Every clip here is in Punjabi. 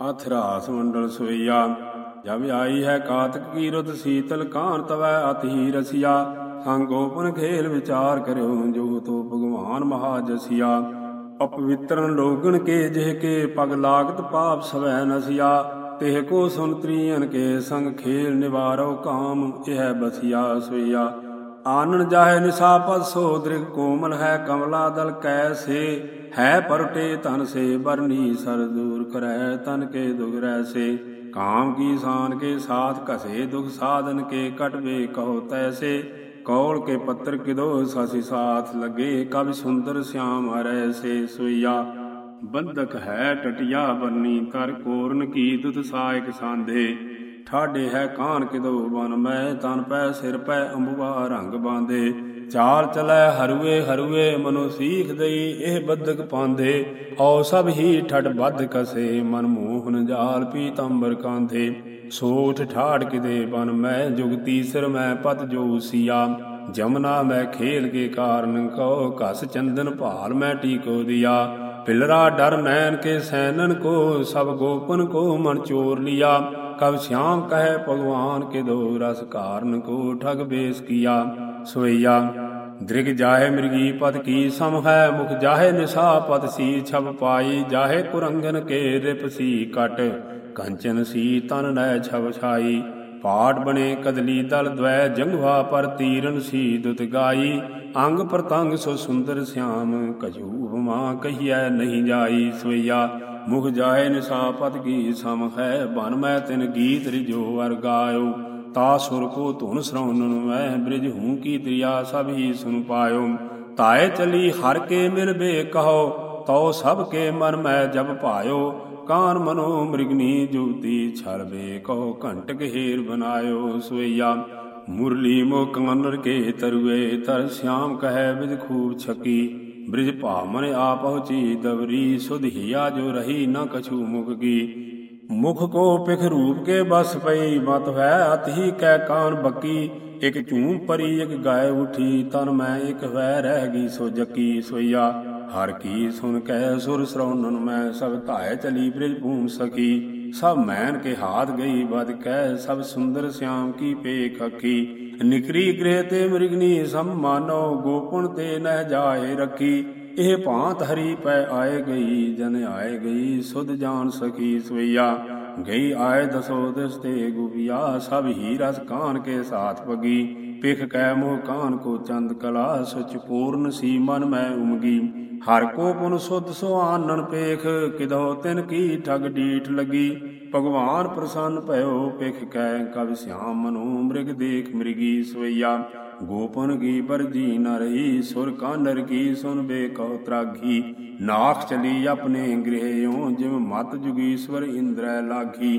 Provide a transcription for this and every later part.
ਅਥਰਾਸ ਮੰਡਲ ਸੋਈਆ, ਜਬ ਆਈ ਹੈ ਕਾਤਕ ਕੀ ਰੁੱਤ ਸੀਤਲ ਕਾਨ ਤਵੈ ਅਤਿ ਰਸਿਆ ਸੰਗੋਪਨ ਖੇਲ ਵਿਚਾਰ ਕਰਿਓ ਜੋ ਤੋ ਭਗਵਾਨ ਮਹਾ ਜਸਿਆ ਅਪਵਿੱਤਰਨ ਲੋਗਣ ਕੇ ਜਿਹ ਕੇ ਪਗ ਲਾਗਤ ਪਾਪ ਸਵੈ ਨਸਿਆ, ਤਿਹ ਕੋ ਸੁਨ ਤ੍ਰੀਨ ਕੇ ਸੰਗ ਖੇਲ ਨਿਵਾਰੋ ਕਾਮ, ਇਹ ਬਸਿਆ ਸੋਈਆ। ਆਨਨ ਜਾਹੇ ਨਿਸਾਪਤ ਸੋ ਦ੍ਰਿਗ ਕੋਮਲ ਹੈ ਕਮਲਾ ਦਲ ਕੈਸੇ, ਹੈ ਪਰਟੇ ਤਨ ਸੇ ਬਰਨੀ ਸਰ ਦੂਰ ਕਰੈ ਤਨ ਕੇ ਦੁਗ ਰੈਸੇ। ਕਾਮ ਕੀ ਸਾਨ ਕੇ ਸਾਥ ਕਸੇ ਦੁਖ ਸਾਧਨ ਕੇ ਕਟਵੇ ਕਹੋ ਤੈਸੇ। ਕੌਲ ਕੇ ਪੱਤਰ ਕਿਦੋ ਸਾਸੀ ਸਾਥ ਲਗੇ ਕਬ ਸੁੰਦਰ ਸਿਆਮ ਹਰੈ ਸੇ ਸੁਈਆ। ਬੰਦਕ ਹੈ ਟਟਿਆ ਬਰਨੀ ਕਰ, ਕੋਰਨ ਕੀ ਦੁਤ ਸਾਇਕ ਸਾਂਧੇ। ਠਾਡੇ ਹੈ ਕਾਨ ਕਿਦੋ ਬਨ, ਮੈਂ ਤਨ ਪੈ ਸਿਰ ਪੈ ਅੰਬੁਆ ਰੰਗ ਬਾਂਦੇ। ਚਾਲ ਚਲੈ ਹਰੂਏ ਹਰੂਏ ਮਨੁ ਸੀਖ ਦਈ, ਇਹ ਬਦਕ ਪਾਂਦੇ। ਔ ਸਭ ਹੀ ਠੜ ਬੱਧ ਕਸੇ, ਮਨ ਮੋਹਨ ਜਾਲ ਪੀਤੰਬਰ ਕਾਂਧੇ ਸੋਠ ਠਾੜ ਕਿਦੇ ਬਨ, ਮੈਂ ਜੁਗ ਤੀਸਰ, ਮੈਂ ਪਤ ਜੋ ਸੀਆ। ਜਮਨਾ ਮੈਂ ਖੇਲ ਕੇ ਕਾਰਨ, ਕਉ ਕਸ ਚੰਦਨ ਭਾਲ ਮੈਂ ਟੀਕੋ ਦਿਆ। ਪਿਲਰਾ ਡਰ ਨੈਣ ਕੇ ਸੈਨਨ ਕੋ, ਸਭ ਗੋਪਨ ਕੋ ਮਨ ਚੋਰ ਲਿਆ। ਕਬ ਸ਼ਾਮ ਕਹੈ ਭਗਵਾਨ ਕੇ ਦੋ ਰਸ ਕਾਰਨ ਕੋ ਠਗ ਬੇਸ ਕੀਆ ਸੋਈਆ ਦ੍ਰਿਗ ਜਾਹੇ ਮਿਰਗੀ ਪਤ ਕੀ ਸਮ ਹੈ, ਮੁਖ ਜਾਹੇ ਨਿਸਾ ਪਤ ਸੀ ਛਬ ਪਾਈ, ਜਾਹੇ ਕੁਰੰਗਨ ਕੇ ਰਿਪ ਸੀ ਕਟ। ਕੰਚਨ ਸੀ ਤਨ ਨੈ ਛਬ ਛਾਈ ਪਾਟ ਬਣੇ ਕਦਲੀ ਦਲ ਦਵੈ ਜੰਗਵਾ ਪਰ ਤੀਰਨ ਸੀ ਦੁਤ ਗਾਈ। ਅੰਗ ਪ੍ਰਤੰਗ ਸੋ ਸੁੰਦਰ ਸਿਆਮ ਕਜੂ ਮਾ ਕਹੀਐ ਨਹੀਂ ਜਾਈ ਸੋਈਆ ਮੁਖ ਜਾਏ ਨਿਸ਼ਾ ਪਤ ਕੀ ਸਮ ਹੈ, ਬਨ ਮੈਂ ਤਿਨ ਗੀਤ ਰਿਜੋ ਵਰ ਗਾਇਓ। ਤਾ ਸੁਰ ਕੋ ਧੁਨ ਸਰਉਨਨ ਮੈਂ ਬ੍ਰਿਜ ਹੂੰ ਕੀ ਦਰਿਆ ਸਭ ਹੀ ਸੁਨ ਪਾਇਓ। ਤਾਏ ਚਲੀ ਹਰ ਕੇ ਮਿਲ ਬੇ ਕਹੋ, ਤਉ ਸਭ ਕੇ ਮਨ ਮੈਂ ਜਬ ਭਾਇਓ ਕਾਨ ਮਨੋ ਮ੍ਰਿਗਨੀ ਜੁਗਤੀ ਛਲ ਬੇ ਕਹੋ ਘੰਟਕ ਹੀਰ ਬਨਾਇਓ ਸੋਈਆ ਮੁਰਲੀ ਮੋ ਕਮਨਰ ਕੇ ਤਰੁਏ, ਤਰ ਸ਼ਾਮ ਕਹੈ ਵਿਦ ਖੂਬ ਛਕੀ। ਬ੍ਰਿਜ ਭਾਮਨ ਆ ਪਹੁੰਚੀ, ਦਵਰੀ ਸੁਧਿਆ ਜੋ ਰਹੀ ਨਾ ਕਛੂ ਮੁਖ ਕੀ। ਮੁਖ ਕੋ ਪਿਖ ਰੂਪ ਕੇ ਬਸ ਪਈ, ਮਤ ਹੈ ਅਤਹੀ ਕੈ ਕਾਨ ਬੱਕੀ। ਇਕ ਝੂਮ ਪਰੀ, ਇਕ ਗਾਇ ਉਠੀ, ਤਨ ਮੈਂ ਇਕ ਵੈ ਰਹਿ ਗਈ, ਸੋ ਜੱਕੀ ਸੋਈਆ। ਹਰ ਕੀ ਸੁਨ ਕੈ ਸੁਰ ਸਰਉਨਨ ਮੈਂ ਸਭ ਧਾਇ ਚਲੀ ਬ੍ਰਿਜ ਭੂਮ ਸਕੀ ਸਭ ਮੈਨ ਕੇ ਹਾਥ ਗਈ, ਬਦ ਕਹਿ ਸਭ ਸੁੰਦਰ ਸਿਆਮ ਕੀ ਪੇਖ ਅੱਖੀ। ਨਿਕਰੀ ਗ੍ਰਹਿ ਤੇ ਮ੍ਰਿਗਨੀ ਸਮ ਮਾਨੋ ਗੋਪਨ ਤੇ ਨਹਿ ਜਾਏ ਰੱਖੀ। ਇਹ ਭਾਂਤ ਹਰੀ ਪੈ ਆਏ ਗਈ, ਜਨ ਆਏ ਗਈ, ਸੁਧ ਜਾਣ ਸਕੀ ਸਵਈਆ। ਗਈ ਆਏ ਦਸੋ ਦਿਸ ਤੇ ਗੁਬਿਆ ਸਭ ਹੀ ਰਸ ਕਾਨ ਕੇ ਸਾਥ ਪਗੀ ਪਿਖ ਕੈ ਮੋਹ ਕਾਨ ਕੋ ਚੰਦ ਕਲਾ ਸੁਚ ਪੂਰਨ ਸੀ ਮਨ ਮੈਂ ਉਮਗੀ। ਹਰ ਕੋ ਪੁਨ ਸੁਧ ਸੋ ਪੇਖ ਕਿਦੋ ਤਿਨ ਕੀ ਠਗ ਡੀਠ ਲਗੀ। ਭਗਵਾਨ ਪ੍ਰਸੰਨ ਭਇਓ ਪਿਖ ਕੈ ਕਬ ਸਿਆਮ ਮਨੋ ਮ੍ਰਿਗ ਦੇਖ ਮ੍ਰਿਗੀ ਸਵਈਆ। ਗੋਪਨ ਕੀ ਬਰਜੀ ਨ ਰਹੀ, ਸੁਰ ਕਾਨਰ ਕੀ ਸੁਨ ਬੇ ਕਉ ਤਰਾਗੀ। ਨਾਖ ਚਲੀ ਆਪਣੇ ਗ੍ਰਹਿਓ ਜਿਵ ਮਤ ਜੁਗੀਸ਼ਵਰ ਇੰਦਰੈ ਲਾਗੀ।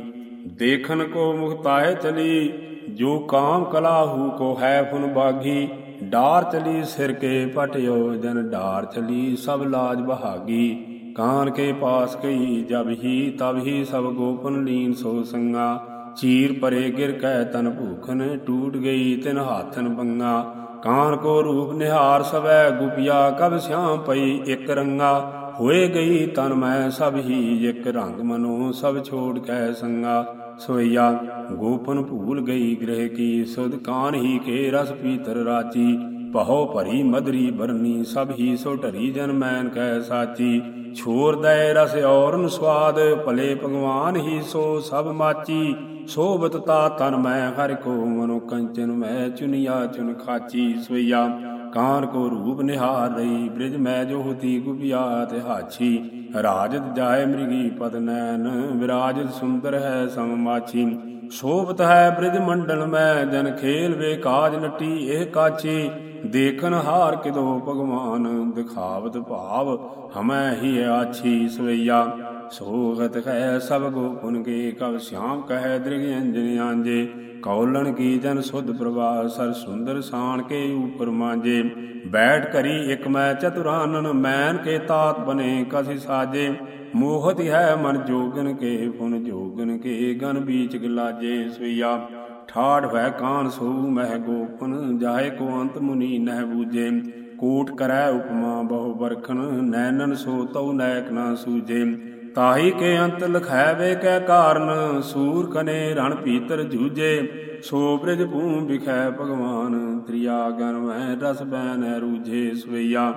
ਦੇਖਨ ਕੋ ਮੁਖਤਾਏ ਚਲੀ, ਜੋ ਕਾਮ ਕਲਾਹੂ ਕੋ ਹੈ ਫੁਨ ਬਾਗੀ। ਡਾਰ ਚਲੀ ਸਿਰ ਕੇ ਪਟਿਓ ਦਿਨ ਡਾਰ ਚਲੀ ਸਭ ਲਾਜ ਬਹਾਗੀ। ਕਾਨ ਕੇ ਪਾਸ ਗਈ ਜਬ ਹੀ, ਤਬ ਹੀ ਸਭ ਗੋਪਨ ਲੀਨ ਸੋ ਸੰਗਾ। ਚੀਰ ਪਰੇ ਗਿਰ ਕੈ ਤਨ ਭੂਖਨ, ਟੂਟ ਗਈ ਤਿਨ ਹਾਥਨ ਬੰਗਾ ਕਾਨ ਕੋ ਰੂਪ ਨਿਹਾਰ ਸਵੈ, ਗੁਪਿਆ ਕਬ ਸਿਆਮ ਪਈ ਇਕ ਰੰਗਾ। ਹੋਏ ਗਈ ਤਨ ਮੈਂ ਸਭ ਹੀ, ਇਕ ਰੰਗ ਮਨੋ ਸਭ ਛੋੜ ਕੈ ਸੰਗਾ। ਸੋਈਆ, ਗੋਪਨ ਭੂਲ ਗਈ ਗ੍ਰਹਿ ਕੀ, ਸੁਧ ਕਾਨ ਹੀ ਕੇ ਰਸ ਪੀਤਰ ਰਾਚੀ। ਪਹੋ ਭਰੀ ਮਦਰੀ ਬਰਨੀ, ਸਭ ਹੀ ਸੋ ਢਰੀ ਜਨ ਮੈਨ ਕੈ ਸਾਚੀ। ਛੋਰ ਦੈ ਰਸ ਔਰਨ ਸਵਾਦ ਭਲੇ ਭਗਵਾਨ ਹੀ ਸੋ ਸਭ ਮਾਚੀ। ਸੋਬਤ ਤਾ ਤਨ ਮੈਂ ਹਰ ਕੋ ਮਨੋ ਕੰਚਨ, ਮੈਂ ਚੁਨਿਆ ਚੁਨ ਖਾਚੀ। ਸੋਈਆ, ਕਾਨ ਕੋ ਰੂਪ ਨਿਹਾਰ ਰਹੀ, ਬ੍ਰਿਜ ਮੈਂ ਜੋ ਹੋਤੀ ਗੁਪਿਆ ਤੇ ਹਾਛੀ ਰਾਜਤ ਜਾਏ ਮ੍ਰਿਗੀ ਪਦ ਨੈਨ ਵਿਰਾਜਤ ਸੁੰਦਰ ਹੈ ਸਮ ਮਾਛੀ। ਸ਼ੋਭਤ ਹੈ ਬ੍ਰਿਜ ਮੰਡਲ ਮੈਂ, ਜਨ ਖੇਲ ਵੇ ਕਾਜ ਨਟੀ ਇਹ ਕਾਚੀ ਦੇਖਨ ਹਾਰ ਕਿਦੋ ਭਗਵਾਨ, ਦਿਖਾਵਤ ਭਾਵ ਹਮੈ ਹੀ ਆਛੀ ਸਵਈਆ। ਸੋਗਤ ਹੈ ਸਭ ਗੋਪੁਨ ਕੇ, ਕਬ ਸ਼ਾਮ ਕਹੈ ਦ੍ਰਿਗ ਅੰਜਨ ਆਂਜੇ। ਕੌਲਣ ਕੀ ਜਨ ਸੁਧ ਪ੍ਰਭਾ ਸਰ ਸੁੰਦਰ ਸਾਣ ਕੇ ਉਪਰ ਮਾਂਜੇ। ਬੈਠ ਕਰੀ ਇਕ ਮੈਂ ਚਤੁਰਾਨਨ, ਮੈਨ ਕੇ ਤਾਤ ਬਨੇ, ਕਸਿ ਸਾਜੇ। ਮੋਹਤ ਹੈ ਮਨ ਜੋਗਨ ਕੇ ਪੁਨ ਜੋਗਨ ਕੇ, ਗਨ ਬੀਚ ਗਲਾਜੇ ਸੁਈਆ ਠਾੜ ਵੈ ਕਾਨ ਸੋ, ਮਹਿ ਗੋਪਨ, ਜਾਏ ਕੋ ਅੰਤ ਮੁਨੀ ਨਹਿ ਬੂਜੇ। ਕੋਟ ਕਰੈ ਉਪਮਾ ਬਹੁ ਬਰਖਨ, ਨੈਨਨ ਸੋ ਤਉ ਨਾਇਕ ਨਾ ਸੂਜੇ। ਤਾਹੀ ਕੇ ਅੰਤ ਲਖੈਵੇ ਕੈ ਕਾਰਨ ਸੂਰ ਕਨੇ ਰਣ ਪੀਤਰ ਜੂਝੇ, ਸੋ ਬ੍ਰਿਜ ਭੂਮ ਵਿਖੈ ਭਗਵਾਨ, ਤ੍ਰਿਆ ਗਨ ਮੈਂ ਰਸ ਬੈਨ ਰੂਝੇ ਸਵਈਆ।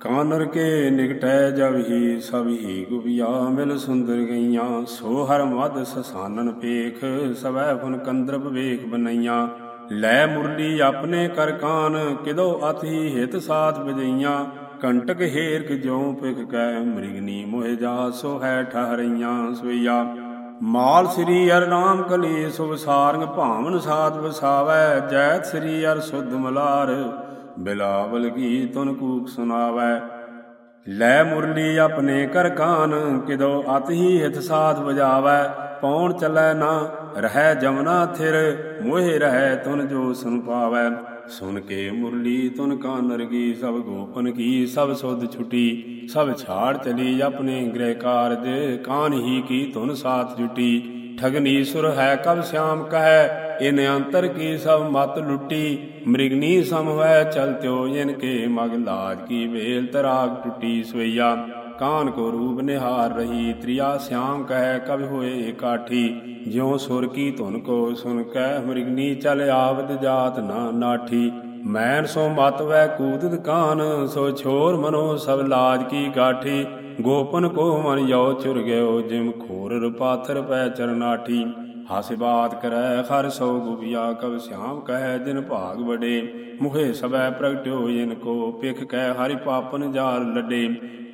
ਕਾਨਰ ਕੇ ਨਿਕਟੈ ਜਬ ਹੀ, ਸਭ ਹੀ ਗੁਬਿਆ ਮਿਲ ਸੁੰਦਰ ਗਈਆਂ, ਸੋ ਹਰ ਮਦ ਸਸਾਨਨ ਪੇਖ, ਸਵੈ ਫੁਨ ਕੰਦਰਬ ਵੇਖ ਬਨਈਆਂ। ਲੈ ਮੁਰਲੀ ਆਪਣੇ ਕਰ ਕਾਨ, ਕਿਦੋ ਅਥੀ ਹਿਤ ਸਾਥ ਬਜਈਆਂ। ਕੰਟਕ ਹੇਰਕ ਜਿਉ ਪਿਖ ਕੈ ਮ੍ਰਿਗਨੀ ਮੋਹਿ ਜਾ, ਸੋ ਹੈ ਠਹਰਈਆਂ ਸਵਈਆ। ਮਾਲ ਸ੍ਰੀ ਅਰ ਨਾਮ ਕਲੀ, ਸੁਭ ਸਾਰੰਗ ਭਾਵਨ ਸਾਧ ਵਸਾਵੈ। ਜੈਤ ਸ੍ਰੀ ਅਰ ਸੁਧ ਮਲਾਰ, ਬਿਲਾਵਲ ਕੀ ਤੁਨ ਕੂਕ ਸੁਨਾਵੈ। ਲੈ ਮੁਰਲੀ ਆਪਣੇ ਕਰ ਕਾਨ, ਕਿਦੋ ਅਤ ਹੀ ਹਿਤ ਸਾਧ ਵਜਾਵੈ। ਪੌਣ ਚੱਲੈ ਨਾ, ਰਹਿ ਜਮਨਾ ਥਿਰ, ਮੋਹਿ ਰਹਿ ਤੁਨ ਜੋ ਸੁਨ ਪਾਵੈ। ਸੁਨ ਕੇ ਮੁਰਲੀ, ਤੁਨ ਕਾਨਰ ਕੀ ਸਭ ਗੋਪਨ ਕੀ, ਸਭ ਸੁਧ ਛੁਟੀ। ਸਭ ਛਾੜ ਚਲੀ ਆਪਣੇ ਗ੍ਰਹਿ ਕਾਰਜ ਕਾਨ ਹੀ ਕੀ ਤੁਨ ਸਾਥ ਜੁਟੀ। ਠਗਨੀਸੁਰ ਹੈ ਕਬ ਸ਼ਿਆਮ ਕਹੈ, ਇਨ ਅੰਤਰ ਕੀ ਸਭ ਮਤ ਲੁੱਟੀ। ਮ੍ਰਿਗਨੀ ਸਮ ਸਮਵੈ ਚਲਤਿਓ ਇਨ ਕੇ ਮਗ ਲਾਜ ਕੀ ਵੇਲ ਤਰਾਗ ਟੁੱਟੀ ਸਵਈਆ। ਕਾਨ ਕੋ ਰੂਪ ਨਿਹਾਰ ਰਹੀ, ਤ੍ਰਿਆ ਸ਼ਿਆਮ ਕਹਿ, ਕਬ ਹੋਏ ਇਕਾਠੀ ਜਿਉ ਸੁਰ ਕੀ ਧੁਨ ਕੋ ਸੁਨ ਕੈ ਮ੍ਰਿਗਨੀ ਚਲ ਆਵਦ ਜਾਤ ਨਾ ਨਾਠੀ। ਮੈਨ ਸੋ ਮਤ ਵੈ ਕੂਦਤ ਕਾਨ, ਸੋ ਛੋਰ ਮਨੋ ਸਭ ਲਾਜ ਕੀ ਗਾਠੀ। ਗੋਪਨ ਕੋ ਮਨ ਯੋ ਚੁਰ ਗਇਓ, ਜਿਮ ਖੋਰ ਪਾਥਰ ਪੈ ਚਰਨਾਠੀ ਹਾਸਿ ਬਾਤ ਕਰੈ ਹਰ ਸੋ ਗੁਬਿਆ ਕਬ ਸ਼ਿਆਮ ਕਹਿ ਜਿਨ ਭਾਗ ਵਡੇ। ਮੁਖੇ ਸਬੈ ਪ੍ਰਗਟਿਓ ਜਿਨ ਕੋ ਪਿਖ ਕਹਿ ਹਰਿ ਪਾਪਨ ਜਾਲ ਲੱਡੇ।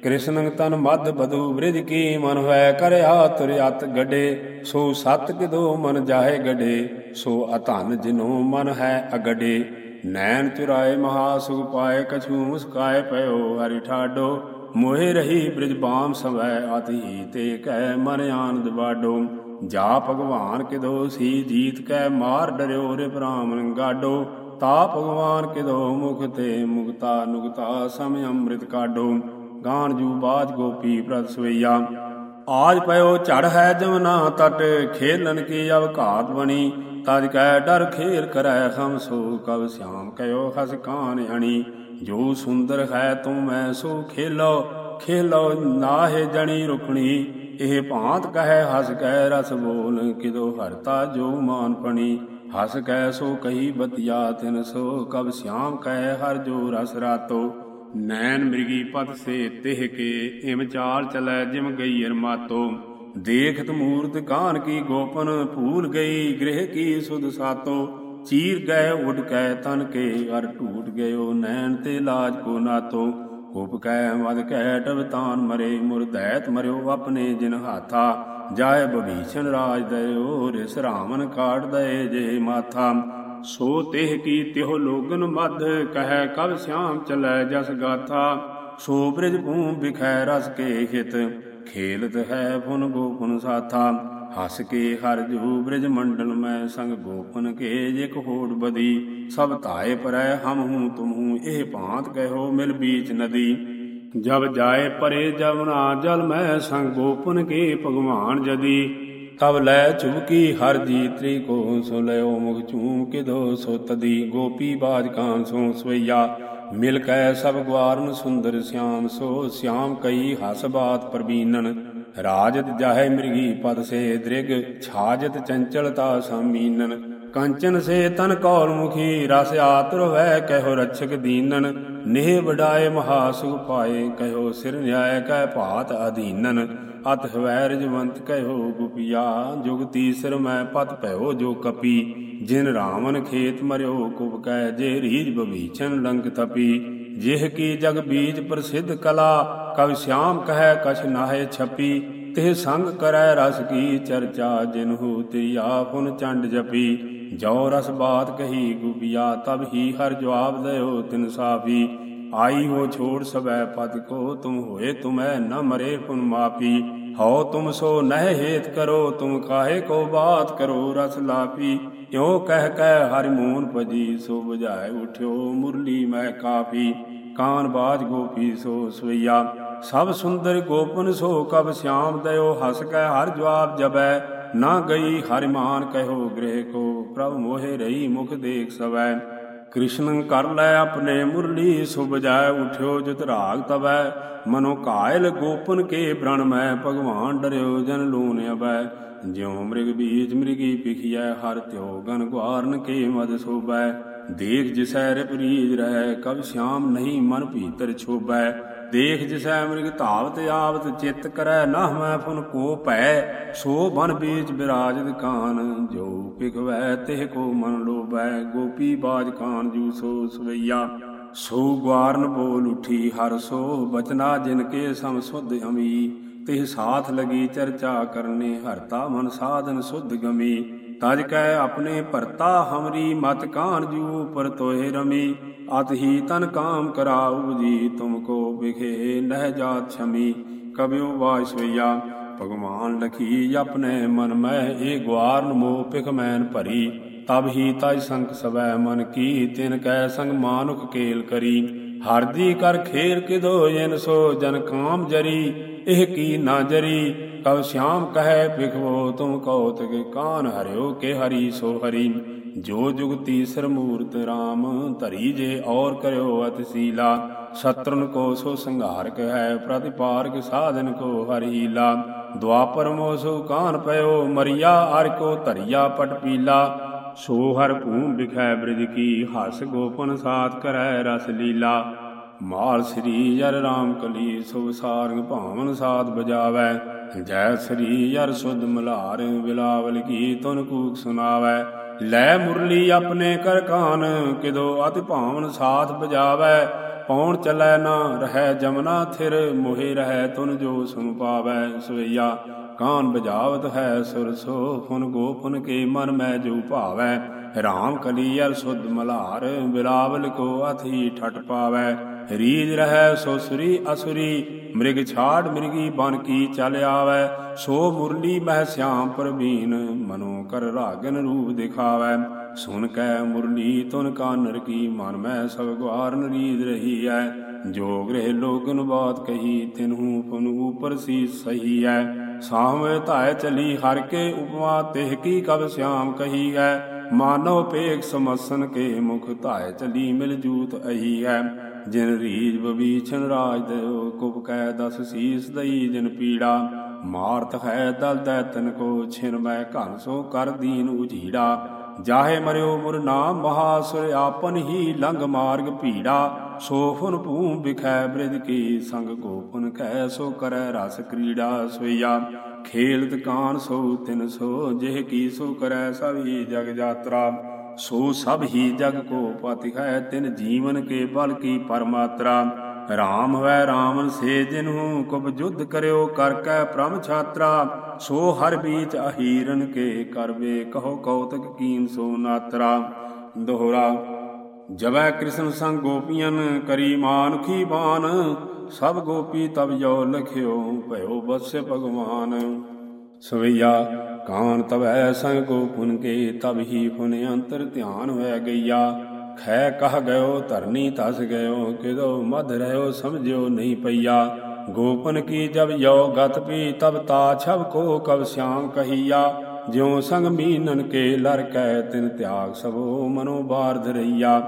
ਕ੍ਰਿਸ਼ਨ ਤਨ ਮਦ ਬਧੂ ਬ੍ਰਿਜ ਕੀ ਮਨ ਹੋਇ ਕਰਿਆ ਤੁਰਿਆਤ ਗਡੇ। ਸੋ ਸਤ ਕਿਦੋ ਮਨ ਜਾਹੇ ਗੜੇ ਸੋ ਅਧਨ ਜਿਨੋ ਮਨ ਹੈ ਅਗਡੇ। ਨੈਣ ਚੁਰਾਏ ਮਹਾ ਸੁਖ ਪਾਏ, ਕਛੂ ਮੁਸਕਾਏ ਪਇਓ ਹਰਿ ਠਾਡੋ। ਮੋਹਿ ਰਹੀ ਬ੍ਰਿਜ ਬਾਮ ਸਵੈ, ਆਤੀ ਤੇ ਕਹਿ ਮਨ ਆਨੰਦ ਬਾਡੋ ਜਾ ਭਗਵਾਨ ਕਿਦੋ ਸੀ ਜੀਤ ਕੈ ਮਾਰ ਡਰਿਓ ਰੇ ਬ੍ਰਾਹਮਣ ਗਾਡੋ, ਤਾ ਭਗਵਾਨ ਕਿਦੋ ਮੁਖ ਤੇ ਮੁਕਤਾ ਨੁਕਤਾ ਸਮ ਅੰਮ੍ਰਿਤ ਕਾਡੋ ਗਾਣ ਜੂ ਬਾਜ ਗੋਪੀ ਪ੍ਰਤ ਸਵਈਆ। ਆਜ ਪਇਓ ਝੜ ਹੈ ਜਮਨਾ ਤਟ ਖੇਲਨ ਕੀ ਅਵਕਾਤ ਬਣੀ? ਤਜ ਕੈ ਡਰ ਖੇਰ ਕਰੈ ਹਮ ਸੋ ਕਬ ਸਿਆਮ ਕਯੋ ਹਸ ਕਾਨ ਅਣੀ ਜੋ ਸੁੰਦਰ ਹੈ ਤੁਮ ਮੈਂ ਸੋ ਖੇਲੋ ਖੇਲੋ ਨਾਹਿ ਜਣੀ ਰੁਕਣੀ। ਇਹ ਭਾਂਤ ਕਹੈ, ਹਸ ਕੈ ਰਸ ਬੋਲ ਕਿਦੋ ਹਰਤਾ ਜੋ ਮਾਨ ਪਣੀ। ਹਸ ਕੈ ਸੋ ਕਹੀ ਬਤਿਆ ਤਿਨ, ਸੋ ਕਬ ਸਿਆਮ ਕਹੈ, ਹਰ ਜੋ ਰਸ ਰਾਤੋ। ਨੈਣ ਮ੍ਰਿਗੀ ਪਤ ਸੇ ਤਿਹ ਕੇ, ਇਮ ਚਾਲ ਚਲੈ ਜਿਮ ਗਈ ਅਰਮਾਤੋ। ਦੇਖਤ ਮੂਰਤ ਕਾਨ ਕੀ ਗੋਪਨ, ਭੂਲ ਗਈ ਗ੍ਰਹਿ ਕੀ ਸੁਧ ਸਾਤੋ। ਚੀਰ ਗਏ ਉਡ ਕੈ ਤਨ ਕੇ, ਅਰ ਟੂਟ ਗਇਓ ਨੈਣ ਤੇ ਲਾਜ ਕੋ ਨਾਤੋ। ਉਪ ਕੈ ਮਦ ਕੈ ਟਵਤਾਨ ਮਰੇ ਮੁਰਦੈਤ ਮਰਿਓ ਆਪਣੇ ਜਿਨ ਹਾਥਾ। ਜਾਏ ਬਭੀਸ਼ਣ ਰਾਜ ਦਇਓ, ਰਿਸ ਰਾਮਨ ਕਾਟ ਦਏ ਜੇ ਮਾਥਾ। ਸੋ ਤਿਹ ਕੀ ਤਿਹ ਲੋਗਨ ਮਧ, ਕਹਿ ਕਬ ਸਿਆਮ ਚਲੈ ਜਸ ਗਾਥਾ। ਸੋ ਬ੍ਰਿਜ ਭੂਮ ਬਿਖੈ ਰਸ ਕੇ ਹਿਤ, ਖੇਲਤ ਹੈ ਫੁਨ ਗੋਪਨ ਸਾਥਾ। ਹਸ ਕੇ ਹਰ ਜੂ ਬ੍ਰਿਜ ਮੰਡਲ ਮੈਂ ਸੰਗ ਗੋਪਨ ਕੇ ਜਿਕ ਹੋੜ ਬਦੀ, ਸਭ ਧਾਏ ਪਰੈ ਹਮ ਹੂੰ ਤੁਮ ਹੂੰ, ਇਹ ਭਾਂਤ ਕਹਿਓ ਮਿਲ ਬੀਚ ਨਦੀ। ਜਬ ਜਾਏ ਪਰੇ ਜਮਨਾ ਜਲ ਮੈਂ ਸੰਗ ਗੋਪਨ ਕੇ ਭਗਵਾਨ ਜਦੀ। ਤਬ ਲੈ ਚੁਬਕੀ ਹਰ ਜੀਤਰੀ ਕੋ ਸੋ ਲਿਓ ਮੁਖ ਚੂਮ ਕਿਦੋ ਸੋ ਤਦੀ। ਗੋਪੀ ਬਾਜ ਕਾਂ ਸੋ ਸਵਈਆ, ਮਿਲ ਕੈ ਸਭ ਗਵਾਰਨ ਸੁੰਦਰ ਸਿਆਮ ਸੋ, ਸਿਆਮ ਕਈ ਹਸ ਬਾਤ ਪ੍ਰਬੀਨਨ। ਰਾਜਤ ਜਾਹੇ ਮ੍ਰਿਗੀ ਪਦ ਸੇ ਦ੍ਰਿਗ, ਛਾਜਤ ਚੰਚਲਤਾ ਸਮੀਨਨ ਕੰਚਨ ਸੇ ਤਨ ਕੌਲ ਮੁਖੀ, ਰਸ ਆਤਰ ਵੈ ਕਹਿਓ ਰਛਕ ਦੀਨਨ। ਨਿਹ ਵਡਾਏ ਮਹਾ ਸੁਖ ਪਾਏ, ਕਹਿਓ ਸਿਰ ਨਿਆਇ ਕਹਿ ਭਾਤ ਅਧੀਨਨ। ਅਤ ਹਵੈ ਰਜਵੰਤ ਕਹਿਓ ਗੁਪਿਆ, ਜੁਗ ਤੀਸਰ ਮੈਂ ਪਤ ਭਇਓ ਜੋ ਕਪੀ। ਜਿਨ ਰਾਵਨ ਖੇਤ ਮਰਿਓ ਕੁਬ ਕਹਿ ਜੇ ਰੀਜ ਬਵੀਚਨ ਲੰਕ ਤਪੀ। ਜਿਹ ਕੀ ਜਗ ਬੀਜ ਪ੍ਰਸਿੱਧ ਕਲਾ ਕਵ ਸ਼ਿਆਮ ਕਹੈ ਕਛ ਨਾਹੇ ਛਪੀ ਤੇ ਸੰਗ ਕਰੈ ਰਸ ਕੀ ਚਰਚਾ ਜਿਨਹੂ ਤ੍ਰਿਆ ਪੁਨ ਚੰਡ ਜਪੀ। ਜੋ ਰਸ ਬਾਤ ਕਹੀ ਗੁਪਿਆ, ਤਬ ਹੀ ਹਰ ਜਵਾਬ ਦਇਓ ਤਿਨ ਸਾਫੀ। ਆਈ ਹੋ ਛੋੜ ਸਬੈ ਪਦ ਕੋ, ਤੁਮ ਹੋਏ ਤੁਮੈ ਨ ਮਰੇ ਪੁਨ ਮਾਫ਼ੀ। ਹਉ ਤੁਮ ਸੋ ਨਹਿ ਹੇਤ ਕਰੋ, ਤੁਮ ਕਾਹੇ ਕੋ ਬਾਤ ਕਰੋ ਰਸ ਲਾਪੀ ਇਉ ਕਹਿ ਕਹਿ ਹਰਿ ਮੂਨ ਭਜੀ, ਸੋ 부ਝਾਏ ਉਠਿਓ ਮੁਰਲੀ ਮੈਂ ਕਾਫੀ। ਕਾਨ ਬਾਜ ਗੋਪੀ ਸੋ ਸਵਈਆ। ਸਭ ਸੁੰਦਰ ਗੋਪਨ ਸੋ ਕਬ ਸ਼ਿਆਮ ਦਇਓ, ਹਸ ਕੈ ਹਰ ਜਵਾਬ ਜਬੈ ਨਾ ਗਈ ਹਰਿਮਾਨ ਕਹਿਓ ਗ੍ਰਹਿ ਕੋ, ਪ੍ਰਭ ਮੋਹਿ ਰਹੀ ਮੁਖ ਦੇਖ ਸਵੈ। ਕ੍ਰਿਸ਼ਨ ਕਰ ਲੈ ਆਪਣੇ ਮੁਰਲੀ, ਸੁਭ ਜਾਏ ਉਠਿਓ ਜਿਤ ਰਾਗ ਤਵੈ। ਮਨੋ ਕਾਇਲ ਗੋਪਨ ਕੇ ਪ੍ਰਣ ਮੈਂ, ਭਗਵਾਨ ਡਰਿਓ ਜਨ ਲੂਨ ਅਬੈ। ਜਿਉ ਮ੍ਰਿਗ ਬੀਜ ਮ੍ਰਿਗੀ ਪਿਖਿਐ ਹਰ ਤਿਉ ਗਨ ਗਵਾਰਨ ਕੇ ਮਦ ਸੋਬੈ ਦੇਖ ਜਿਸੈ ਰਿਪਰੀਜ ਰਹਿ, ਕਬ ਸ਼ਾਮ ਨਹੀਂ ਮਨ ਭੀਤਰ ਛੋਬੈ ਦੇਖ ਜਿਸੈ ਮ੍ਰਿਗ ਧਾਵਤ ਆਵਤ ਚਿਤ ਕਰੈ ਨਹ ਮੈਂ ਫੁਨ ਕੋ ਭੈ, ਸੋ ਬਨ ਬੀਚ ਬਿਰਾਜਤ ਕਾਨ, ਜੋ ਪਿਖਵੈ ਤਿਹ ਕੋ ਮਨ ਲੋਭੈ, ਗੋਪੀ ਬਾਜ ਕਾਨ ਜੂ ਸੋ ਸਵਈਆ। ਸੋ ਗਵਾਰਨ ਬੋਲ ਉਠੀ ਹਰ ਸੋ, ਬਚਨਾ ਜਿਨ ਕੇ ਸਮ ਸੁਧ ਹਮੀ, ਤਿਹ ਸਾਥ ਲਗੀ ਚਰਚਾ ਕਰਨੇ ਹਰਤਾ ਮਨ ਸਾਧਨ ਸੁਧ ਗਮੀ। ਤਜ ਕੈ ਆਪਣੇ ਭਰਤਾ ਹਮਰੀ, ਮਤ ਕਾਨ ਜੂ ਪਰ ਤੋਏ ਰਮੀ। ਅਤ ਹੀ ਤਨ ਕਾਮ ਕਰਾਉ ਜੀ, ਤੁਮ ਕੋ ਵਿਖੇ ਨਹਿ ਜਾਤ ਛਮੀ। ਕਬਿਉ ਵਾਸਵਿਆ ਭਗਵਾਨ ਲਖੀ ਆਪਣੇ ਮਨ ਮੈਂ ਇਹ ਗਵਾਰਨ ਮੋਹ ਪਿਖ ਮੈਨ ਭਰੀ। ਤਬ ਹੀ ਤਜ ਸੰਕ ਸਵੈ ਮਨ ਕੀ, ਤਿਨ ਕੈ ਸੰਗ ਮਾਨੁਖ ਕੇਲ ਕਰੀ। ਹਰਦੀ ਕਰ ਖੇਰ ਕਿਦੋ ਜਨ ਸੋ ਜਨ ਕਾਮ ਜਰੀ, ਇਹ ਕੀ ਨਾ ਜਰੀ। ਕਬ ਸ਼ਾਮ ਕਹੈ ਪਿਖਵੋ ਤੁਮ ਕਉਤਕ ਕਾਨ ਹਰਿਓ ਕੇ ਹਰੀ ਸੋ ਹਰੀ। ਜੋ ਜੁਗਤੀ ਸਰ ਮੂਰਤ RAM ਧਰੀ ਜੇ ਔਰ ਕਰਿਓ ਅਤਸੀਲਾ ਸ਼ਤਰਨ ਕੋ ਸੋ ਸੰਘਾਰ ਕਹੈ, ਪ੍ਰਤਿਪਾਰਕ ਸਾਧਨ ਕੋ ਹਰੀਲਾ। ਦੁਆਪਰ ਮੋ ਸੋ ਕਾਨ ਪਇਓ, ਮਰੀਆ ਅਰ ਕੋ ਧਰਿਆ ਪਟ ਪੀਲਾ। ਸੋ ਹਰ ਭੂਮ ਵਿਖੈ ਬ੍ਰਿਜ ਕੀ, ਹਸ ਗੋਪਨ ਸਾਥ ਕਰੈ ਰਸ ਲੀਲਾ। ਮਾਲ ਸ੍ਰੀ ਯਰ ਰਾਮ ਕਲੀ ਸੁਭ ਸਾਰੰਗ ਭਾਵਨ ਸਾਧ ਬਜਾਵੈ। ਜੈ ਸ੍ਰੀ ਯਰ ਸੁਧ ਮਲਾਰ ਬਿਲਾਵਲ ਕੀ ਤੁਨ ਕੂਕ ਸੁਨਾਵੈ। ਲੈ ਮੁਰਲੀ ਆਪਣੇ ਕਰ ਕਾਨ, ਕਿਦੋ ਅਤਿ ਭਾਵਨ ਸਾਥ ਬਜਾਵੈ। ਪੌਣ ਚਲੈ ਨਾ ਰਹਿ ਜਮਨਾ ਥਿਰ, ਮੋਹਿ ਰਹਿ ਤੁਨ ਜੋ ਸੁਨ ਪਾਵੈ। ਸਵਈਆ, ਕਾਨ ਬਜਾਵਤ ਹੈ ਸੁਰ ਸੋ ਫੁਨ ਗੋਪਨ ਕੇ ਮਨ ਮੈ ਜੋ ਭਾਵੈ। ਰਾਮ ਕਲੀ ਕਲੀਅਰ ਸੁਧ ਮਲਾਰ ਬਿਲਾਵਲ ਕੋ ਅਥੀ ਠਟ ਪਾਵੈ। ਰੀਜ ਰਹਿ ਸੋ ਸੁਰੀ ਅਸੁਰੀ, ਮ੍ਰਿਗ ਛਾੜ ਮ੍ਰਿਗੀ ਬਨ ਕੀ ਚਲ ਆਵੈ, ਸੋ ਮੁਰਲੀ ਮਹਿ ਸਿਆਮ ਪ੍ਰਵੀਨ, ਮਨੋ ਕਰ ਰਾਗਨ ਰੂਪ ਦਿਖਾਵੈ। ਸੁਨ ਕੈ ਮੁਰਲੀ, ਤੁਨ ਕਾਨਰ ਕੀ ਮਨ ਮੈਂ ਸਭ ਗਵਾਰਨ ਰੀਜ ਰਹੀ ਐ। ਜੋ ਗ੍ਰਹਿ ਲੋਗਨ ਬਾਤ ਕਹੀ ਤਿਨਹੂ ਫਨ ਉਪਰ ਸੀ ਸਹੀ ਐ। ਸਾਹਵੇਂ ਧਾਇ ਚਲੀ, ਹਰ ਕੇ ਉਪਮਾ ਤਿਹ ਕੀ ਕਬ ਸਿਆਮ ਕਹੀ ਹੈ ਮਾਨੋ ਪੇਖ ਸਮਸਨ ਕੇ ਮੁਖ ਧਾਇ ਚਲੀ, ਮਿਲ ਜੂਤ ਅਹੀ ਹੈ ਜਿਨ ਰੀਜ ਬਬੀਛਨ ਰਾਜ ਦੇਉ, ਕੁਪ ਕੈ ਦਸ ਸੀਸ ਦਈ ਜਿਨ ਪੀੜਾ। ਮਾਰਤ ਹੈ ਦਲ ਦੈਤਨ ਕੋ, ਛਿਨ ਮੈਂ ਘਨ ਸੋ ਕਰ ਦੀਨ ਉਝੀੜਾ ਜਾਹੇ ਮਰਿਓ ਮੁਰ ਨਾਮ ਮਹਾਸੁਰ ਆਪਨ ਹੀ ਲੰਗ ਮਾਰਗ ਭੀੜਾ। ਸੋਫਨ ਭੂ ਬਿਖੈ ਵਿਖੈ ਬ੍ਰਿਜ ਕੀ ਸੰਗ ਗੋਪਨ ਕੈ ਸੋ ਕਰੈ ਰਸ ਕ੍ਰੀੜਾ ਸੋਈਆ ਖੇਲਤ ਕਾਨ ਸੋ ਤਿਨ ਸੋ, ਜਿਹ ਕੀ ਸੋ ਕਰੈ ਸਭੀ ਜਗ ਜਾਤਰਾ ਸੋ ਸਭ ਹੀ ਜਗ ਕੋ ਪਤਿ ਹੈ, ਤਿਨ ਜੀਵਨ ਕੇ ਬਲ ਕੀ ਪਰਮਾਤਰਾ। ਰਾਮ ਵੈ ਰਾਮਨ ਸੇ ਜਿਨਹੂ ਕੁਬ ਜੁਧ ਕਰਿਓ ਕਰ ਕੈ ਪ੍ਰਮ ਛਾਤਰਾ। ਸੋ ਹਰ ਬੀਚ ਅਹੀਰਨ ਕੇ ਕਰਵੇ ਕਹੋ ਕੌਤਕ ਕੀਨ ਸੋ ਨਾਤਰਾ। ਦੋਹਰਾ, ਜਬੈ ਕ੍ਰਿਸ਼ਨ ਸੰਗ ਗੋਪੀਆਂ ਕਰੀ ਮਾਨਖੀ ਬਾਨ ਸਭ ਗੋਪੀ ਤਬ ਜੋ ਲਖਿਓ, ਭਇਓ ਬਸੇ ਭਗਵਾਨ। ਸਵਈਆ ਕਾਨ ਤਵੈ ਸੰਗ ਗੋਪੁਨ ਕੇ ਤਬ ਹੀ ਫੁਨ ਅੰਤਰ ਧਿਆਨ ਹੋਇ ਗਈਆ। ਖੈ ਕਹ ਗਇਓ, ਧਰਨੀ ਤਸ ਗਇਓ, ਕਿਦੋ ਮਧ ਰਹਿਓ ਸਮਝਿਓ ਨਹੀਂ ਪਈਆ। ਗੋਪਨ ਕੀ ਜਬ ਯੋ ਗਤ ਪੀ, ਤਬ ਤਾ ਛਬ ਕੋ ਕਬ ਸਿਆਮ ਕਹੀਆ। ਜਿਉ ਸੰਗ ਮੀਨਨ ਕੇ ਲਰ ਕੈ, ਤਿਨ ਤਿਆਗ ਸਭੋ ਮਨੋ ਬਾਰ ਧਰਈਆ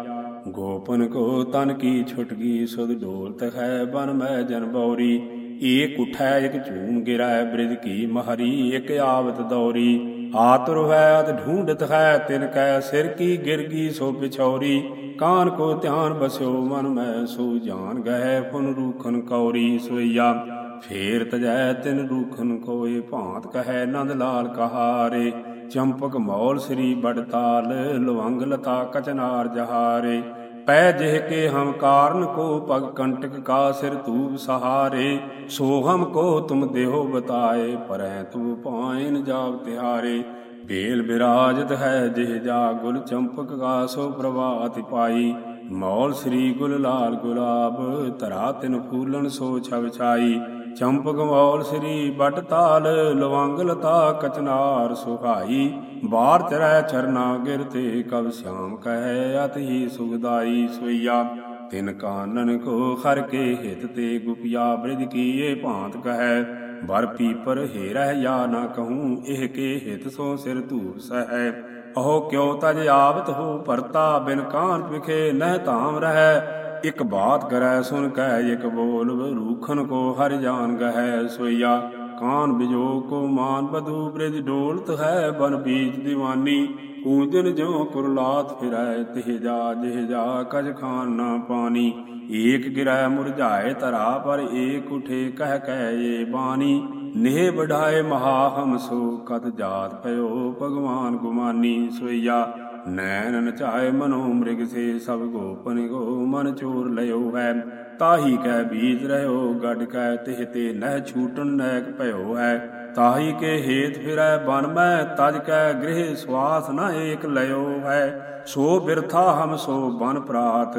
ਗੋਪਨ ਕੋ ਤਨ ਕੀ ਛੁਟ ਸੁਧ ਢੋਲਤ ਹੈ ਬਨ ਮੈਂ ਜਨ ਬੌਰੀ। ਏਕ ਉਠੈ ਇਕ ਝੂਮ ਗਿਰੈ ਬ੍ਰਿਜ ਕੀ ਮਹਰੀ, ਇਕ ਆਵਤ ਦੌਰੀ। ਆਤੁਰ ਹੈ ਅਤ ਢੂੰਡਤ ਹੈ, ਤਿਨ ਕੈ ਸਿਰ ਕੀ ਗਿਰ ਸੋ ਪਿਛੌਰੀ। ਕਾਨ ਕੋ ਧਿਆਨ ਬਸਿਓ, ਮਨ ਮੈਂ ਸੋ ਜਾਨ ਗਹਿ ਫੁਨ ਰੂਖਨ ਕੌਰੀ ਸੋਈਆ ਫੇਰ ਤਜੈ, ਤਿਨ ਰੂਖਨ ਕੋਏ ਭਾਂਤ ਕਹੈ, ਨੰਦ ਲਾਲ ਕਹਾਰੇ। ਚੰਪਕ ਮੌਲ ਸ੍ਰੀ ਬੜਤਾਲ, ਲਵੰਗ ਲਤਾ ਕਚਨਾਰ ਜਹਾਰੇ। ਪੈ ਜਿਹ ਕੇ ਹਮ ਕਾਰਨ ਕੋ ਪਗ ਕੰਟਕ ਕਾ ਸਿਰ ਤੂਬ ਸਹਾਰੇ, ਸੋ ਹਮ ਕੋ ਤੁਮ ਦੇਹੋ ਬਤਾਏ, ਪਰੈ ਤੂੰ ਪਾਇਨ ਜਾਵ ਤਿਹਾਰੇ। ਬੇਲ ਬਿਰਾਜਤ ਹੈ ਜਿਹ ਜਾ ਗੁਲ ਚੰਪਕ ਕਾ ਸੋ ਪ੍ਰਭਾਤ ਪਾਈ। ਮੌਲ ਸ੍ਰੀ ਗੁਲ ਲਾਲ ਗੁਲਾਬ ਧਰਾ ਤਿਨ ਫੂਲਣ ਸੋ ਛਵਛਾਈ ਚੰਪਕ ਮੌਲ ਸ੍ਰੀ ਬਟ ਤਾਲ ਲਵੰਗ ਲਤਾ ਕਚਨਾਰ ਸੁਹਾਈ। ਬਾਰ ਚਰੈ ਚਰਨਾ ਗਿਰਤੇ ਕਬ ਸ਼ਾਮ ਕਹੈ ਅਤ ਹੀ ਸੋਈਆ ਤਿਨ ਕਾਨਨ ਕੋ ਖਰ ਕੇ ਹਿਤ ਤੇ ਗੁਪਿਆ ਬ੍ਰਿਧ ਕੀਏ ਭਾਂਤ ਕਹੈ। ਬਰ ਪੀਪਰ ਹੇਰਹਿ ਯਾ ਨਾ ਕਹੂੰ, ਇਹ ਕੇ ਹਿਤ ਸੋ ਸਿਰ ਧੂਸ ਹੈ ਅਹੋ ਕਿਉ ਤਜ ਆਵਤ ਹੋ ਭਰਤਾ ਬਿਨ ਕਾਂਤ ਵਿਖੇ ਨਹਿ ਧਾਮ ਰਹਿ। ਇਕ ਬਾਤ ਕਰੈ ਸੁਨ ਕਹਿ ਇਕ ਬੋਲ, ਰੂਖਨ ਕੋ ਹਰ ਜਾਨ ਗਹਿ ਸੋਈਆ। ਕਾਨ ਬਿਜੋ ਕੋ ਮਾਨ ਬਧੂ, ਬ੍ਰਿਜ ਡੋਲਤ ਹੈ ਬਨ ਬੀਜ ਦੀਵਾਨੀ। ਪੂਜਨ ਜੋ ਕੁਰਲਾਤ ਫਿਰੈ, ਤਿਹ ਜਾ ਜਿਹ ਜਾ ਕਜ ਖਾਨ ਨਾ ਪਾਨੀ। ਏਕ ਗਿਰੈ ਮੁਰਝਾਏ ਤਰਾ ਪਰ ਏਕ ਉਠੇ ਕਹਿ ਕਹਿ ਏ ਬਾਣੀ ਨਿਹ ਬਢਾਏ ਮਹਾ ਹਮ ਸੋ ਕਤ ਜਾਤ ਪਇਓ ਭਗਵਾਨ ਗੁਮਾਨੀ ਸੋਇਆ ਨੈਣ ਨਚਾਏ ਮਨੋ ਮ੍ਰਿਗ ਸੇ ਸਭ ਗੋਪਨ ਗੋ, ਮਨ ਚੋਰ ਲਿਓ ਹੈ। ਤਾਹੀ ਕੈ ਬੀਜ ਰਹਿਓ ਗੱਡ ਕੈ ਤਿਹ ਤੇ ਨਹਿ ਛੂਟਣ ਨੈਕ ਭਇਓ ਹੈ। ਤਾਹੀ ਕੇ ਹੇਤ ਫਿਰੈ ਬਨ ਮੈਂ, ਤਜ ਕੈ ਗ੍ਰਹਿ ਸਵਾਸ ਨ ਏਕ ਲਿਓ ਹੈ। ਸੋ ਬਿਰਥਾ ਹਮ ਸੋ ਬਨ ਪ੍ਰਾਤ,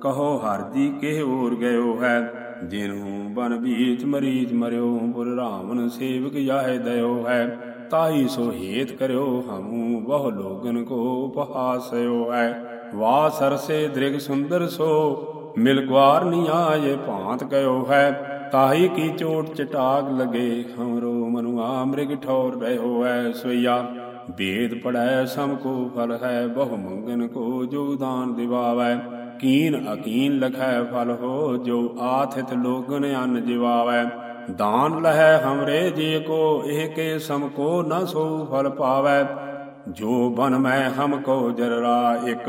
ਕਹੋ ਹਰ ਜੀ ਕਿਹ ਔਰ ਗਇਓ ਹੈ। ਜਿਨਹੂ ਬਨ ਬੀਚ ਮਰੀਚ ਮਰਿਓ ਪੁਰ ਰਾਮਨ ਸੇਵਕ ਜਾਹੇ ਦਇਓ ਹੈ। ਤਾਹੀ ਸੋ ਹੇਤ ਕਰਿਓ ਹਮੂ, ਬਹੁ ਲੋਗਨ ਕੋ ਉਪਹਾਸਇਓ ਹੈ ਵਾ ਸਰਸੇ ਦ੍ਰਿਗ ਸੁੰਦਰ ਸੋ, ਮਿਲ ਗਵਾਰ ਨਿਆਏ ਭਾਂਤ ਕਇਓ ਹੈ। ਤਾਹੀ ਕੀ ਚੋਟ ਚਟਾਗ ਲਗੇ, ਹਮਰੋ ਮਨੁਆ ਮ੍ਰਿਗ ਠੌਰ ਰਹਿਓ ਹੈ ਸੋਈਆ ਵੇਦ ਪੜੈ ਸਮ ਕੋ ਫਲ ਹੈ, ਬਹੁ ਮੰਗਨ ਕੋ ਜੋ ਦਾਨ ਦਿਵਾਵੈ। ਕੀਨ ਅਕੀਨ ਲਖੈ ਫਲ ਹੋ, ਜੋ ਆਥਿਤ ਲੋਗਨ ਅਨ ਜਿਵਾਵੈ। ਦਾਨ ਲਹੈ ਹਮਰੇ ਜੀ ਕੋ, ਇਹ ਕੇ ਸਮ ਕੋ ਨ ਸੋ ਫਲ ਪਾਵੈ। ਜੋ ਬਨ ਮੈਂ ਹਮ ਕੋ ਜਰਰਾ ਇਕ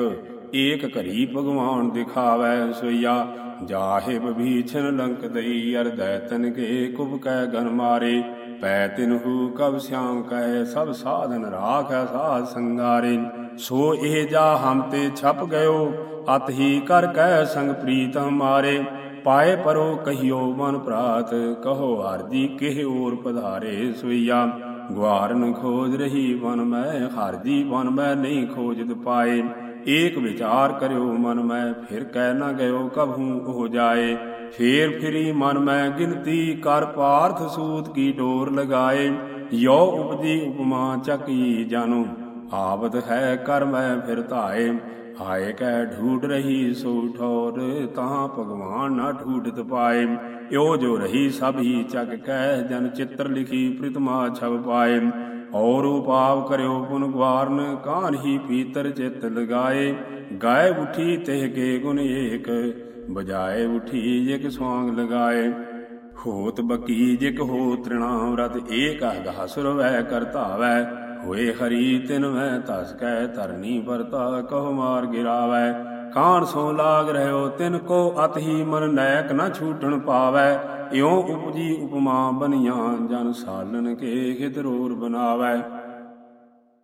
ਏਕ ਘਰੀ ਭਗਵਾਨ ਦਿਖਾਵੈ ਸੋਈਆ। ਜਾਹੇ ਬਭੀਛਨ ਲੰਕ ਦਈ ਅਰਦੈ ਤਨ ਕੇ ਕੁਬ ਕੈ ਗਨ ਮਾਰੇ। ਪੈ ਤਿਨਹੂ ਕਬ ਸਿਆਮ ਕਹੈ ਸਭ ਸਾਧਨ ਰਾਖੈ ਸਾਧ ਸੰਗਾਰੇ। ਸੋ ਇਹ ਜਾ ਹਮ ਤੇ ਛਪ ਗਇਓ ਅਤ ਹੀ ਕਰ ਕਹਿ ਸੰਗ ਪ੍ਰੀਤ ਹਮਾਰੇ ਪਾਏ ਪਰੋ ਕਹੀਓ ਮਨ ਭਰਾਤ ਕਹੋ ਹਰਦੀ ਕਿਹ ਔਰ ਪਧਾਰੇ ਸੁਈਆ ਗਵਾਰਨ ਖੋਜ ਰਹੀ ਮਨ ਮੈਂ, ਹਰਦੀ ਜੀ ਮਨ ਮੈਂ ਨਹੀਂ ਖੋਜਦ ਪਾਏ। ਏਕ ਵਿਚਾਰ ਕਰਿਓ ਮਨ ਮੈਂ, ਫਿਰ ਕਹਿ ਨਾ ਗਇਓ ਕਭੂ ਹੋ ਜਾਏ। ਫੇਰ ਫਿਰੀ ਮਨ ਮੈਂ, ਗਿਣਤੀ ਕਰ ਪਾਰਥ ਸੂਤ ਕੀ ਡੋਰ ਲਗਾਏ। ਯੋ ਉਪਜੀ ਉਪਮਾ ਚੱਕੀ ਜਾਨੋ, ਆਵਤ ਹੈ ਕਰ ਮੈਂ ਫਿਰ ਧਾਏ। ਆਏ ਕੈ ਢੂਡ ਰਹੀ ਸੋ ਠੌਰ, ਤਾਂ ਭਗਵਾਨ ਨਾ ਢੂਡਤ ਪਾਏ। ਇਓ ਜੋ ਰਹੀ ਸਭ ਹੀ ਚੱਕ ਕਹਿ, ਜਨ ਚਿੱਤਰ ਲਿਖੀ ਪ੍ਰਿਤਮਾ ਛਵ ਪਾਏ। ਔਰ ਉਪਾਵ ਕਰਿਓ ਪੁਨ ਗਵਾਰਨ ਕਾਨ ਹੀ ਪੀਤਰ ਚਿਤ ਲਗਾਏ। ਗਾਏ ਉਠੀ ਤਿਹ ਕੇ ਗੁਣ ਏਕ, ਬਜਾਏ ਉਠੀ ਜਿਕ ਸਵਾਂਗ ਲਗਾਏ। ਹੋਤ ਬਕੀ ਜਿਕ ਹੋ ਤ੍ਰਿਣਾਮ ਰਤ ਏਕ ਅਗਾਸੁਰ ਵੈ ਕਰਤਾਵੈ ਹੋਏ ਹਰੀ, ਤਿਨ ਮੈਂ ਤਸ ਕੈ ਧਰਨੀ ਵਰਤਾ, ਕਹ ਮਾਰ ਗਿਰਾਵੈ। ਕਾਣ ਸੋ ਲਾਗ ਰਹਿਓ, ਤਿਨ ਕੋ ਅਤ ਹੀ ਮਨ ਨੈਕ ਨਾ ਛੂਟਣ ਪਾਵੈ। ਇਉ ਉਪਜੀ ਉਪਮਾ ਬਨੀਆਂ ਜਨ ਸਾਲਨ ਕੇ ਹਿਤ ਰੋਰ ਬਨਾਵੈ